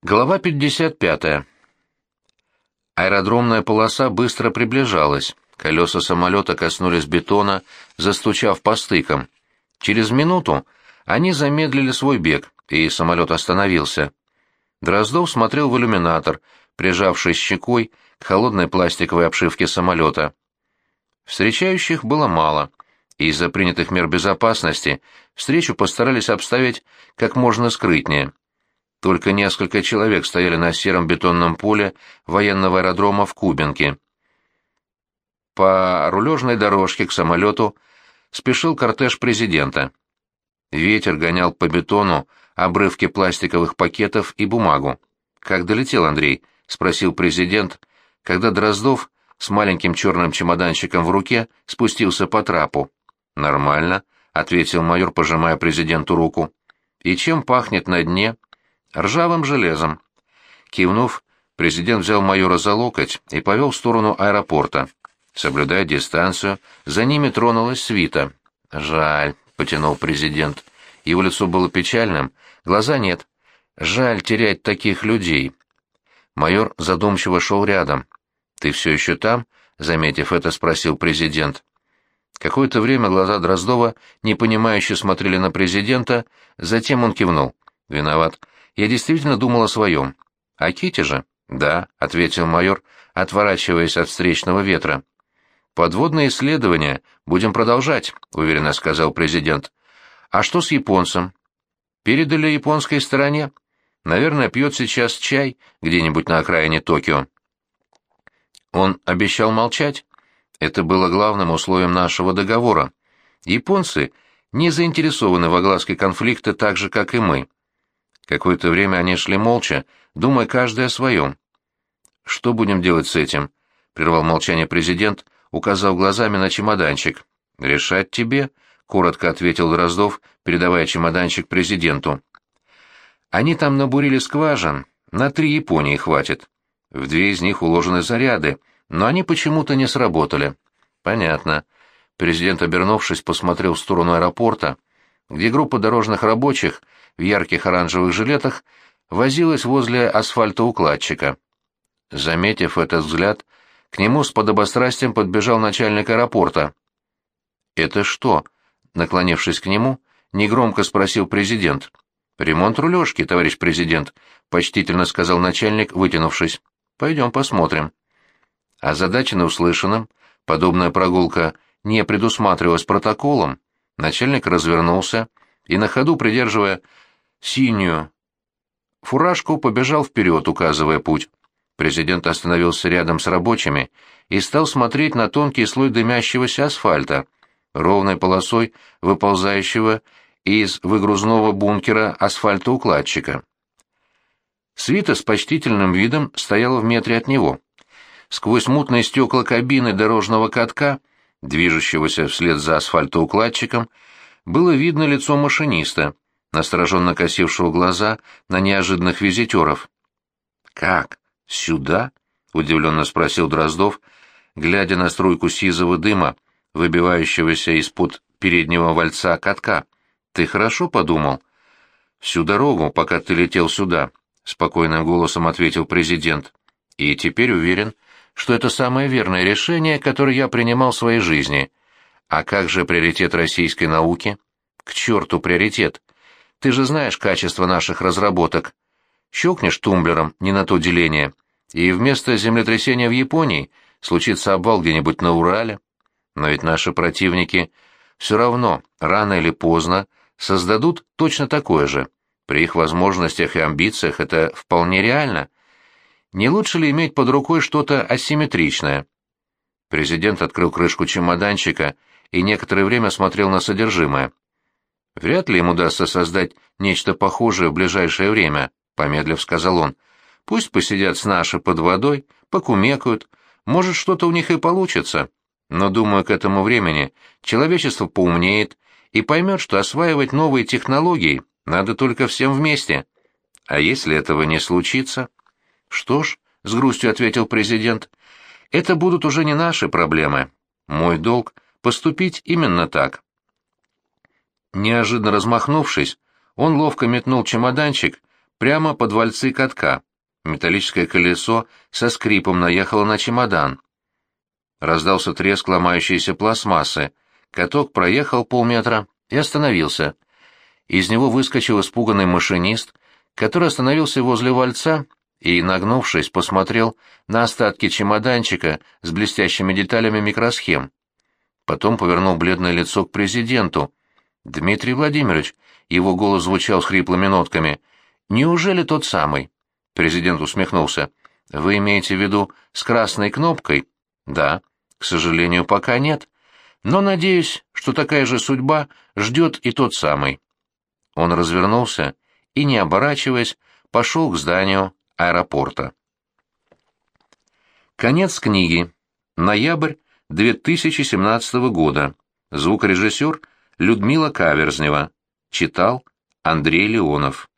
Глава 55. Аэродромная полоса быстро приближалась. Колеса самолета коснулись бетона, застучав по стыкам. Через минуту они замедлили свой бег, и самолет остановился. Дроздов смотрел в иллюминатор, прижавшись щекой к холодной пластиковой обшивке самолета. Встречающих было мало, из-за принятых мер безопасности встречу постарались обставить как можно скрытнее — только несколько человек стояли на сером бетонном поле военного аэродрома в Кубинке. По рулежной дорожке к самолету спешил кортеж президента. Ветер гонял по бетону обрывки пластиковых пакетов и бумагу. «Как долетел Андрей?» — спросил президент, когда Дроздов с маленьким черным чемоданчиком в руке спустился по трапу. «Нормально», — ответил майор, пожимая президенту руку. «И чем пахнет на дне?» Ржавым железом. Кивнув, президент взял майора за локоть и повел в сторону аэропорта. Соблюдая дистанцию, за ними тронулась свита. «Жаль», — потянул президент. Его лицо было печальным, глаза нет. «Жаль терять таких людей». Майор задумчиво шел рядом. «Ты все еще там?» — заметив это, спросил президент. Какое-то время глаза Дроздова непонимающе смотрели на президента, затем он кивнул. «Виноват. Я действительно думал о своем. О Ките же? Да, — ответил майор, отворачиваясь от встречного ветра. Подводные исследования будем продолжать, — уверенно сказал президент. А что с японцем? Передали японской стороне? Наверное, пьет сейчас чай где-нибудь на окраине Токио. Он обещал молчать. Это было главным условием нашего договора. Японцы не заинтересованы в огласке конфликта так же, как и мы. Какое-то время они шли молча, думая каждый о своем. «Что будем делать с этим?» — прервал молчание президент, указав глазами на чемоданчик. «Решать тебе», — коротко ответил Дроздов, передавая чемоданчик президенту. «Они там набурили скважин, на три Японии хватит. В две из них уложены заряды, но они почему-то не сработали». «Понятно». Президент, обернувшись, посмотрел в сторону аэропорта, где группа дорожных рабочих — в ярких оранжевых жилетах возилась возле асфальтоукладчика. Заметив этот взгляд, к нему с подобострастием подбежал начальник аэропорта. «Это что?» — наклонившись к нему, негромко спросил президент. «Ремонт рулежки, товарищ президент», — почтительно сказал начальник, вытянувшись. «Пойдем посмотрим». Озадаченный услышанным, подобная прогулка не предусматривалась протоколом, начальник развернулся и на ходу, придерживая синюю. Фуражку побежал вперед, указывая путь. Президент остановился рядом с рабочими и стал смотреть на тонкий слой дымящегося асфальта, ровной полосой выползающего из выгрузного бункера асфальтоукладчика. Свита с почтительным видом стояла в метре от него. Сквозь мутные стекла кабины дорожного катка, движущегося вслед за асфальтоукладчиком, было видно лицо машиниста — настороженно косившего глаза на неожиданных визитеров. «Как? Сюда?» — удивленно спросил Дроздов, глядя на струйку сизого дыма, выбивающегося из-под переднего вальца катка. «Ты хорошо подумал?» «Всю дорогу, пока ты летел сюда», — спокойным голосом ответил президент. «И теперь уверен, что это самое верное решение, которое я принимал в своей жизни. А как же приоритет российской науки?» «К черту приоритет!» Ты же знаешь качество наших разработок. Щелкнешь тумблером не на то деление, и вместо землетрясения в Японии случится обвал где-нибудь на Урале. Но ведь наши противники все равно, рано или поздно, создадут точно такое же. При их возможностях и амбициях это вполне реально. Не лучше ли иметь под рукой что-то асимметричное? Президент открыл крышку чемоданчика и некоторое время смотрел на содержимое. Вряд ли им удастся создать нечто похожее в ближайшее время, помедлив сказал он. Пусть посидят с нашей под водой, покумекают, может, что-то у них и получится. Но, думаю, к этому времени человечество поумнеет и поймет, что осваивать новые технологии надо только всем вместе. А если этого не случится? Что ж, — с грустью ответил президент, — это будут уже не наши проблемы. Мой долг — поступить именно так. Неожиданно размахнувшись, он ловко метнул чемоданчик прямо под вальцы катка. Металлическое колесо со скрипом наехало на чемодан. Раздался треск ломающейся пластмассы. Каток проехал полметра и остановился. Из него выскочил испуганный машинист, который остановился возле вальца и, нагнувшись, посмотрел на остатки чемоданчика с блестящими деталями микросхем. Потом повернул бледное лицо к президенту. «Дмитрий Владимирович», — его голос звучал с хриплыми нотками, — «неужели тот самый?» Президент усмехнулся. «Вы имеете в виду с красной кнопкой?» «Да. К сожалению, пока нет. Но надеюсь, что такая же судьба ждет и тот самый». Он развернулся и, не оборачиваясь, пошел к зданию аэропорта. Конец книги. Ноябрь 2017 года. Звукорежиссер Людмила Каверзнева. Читал Андрей Леонов.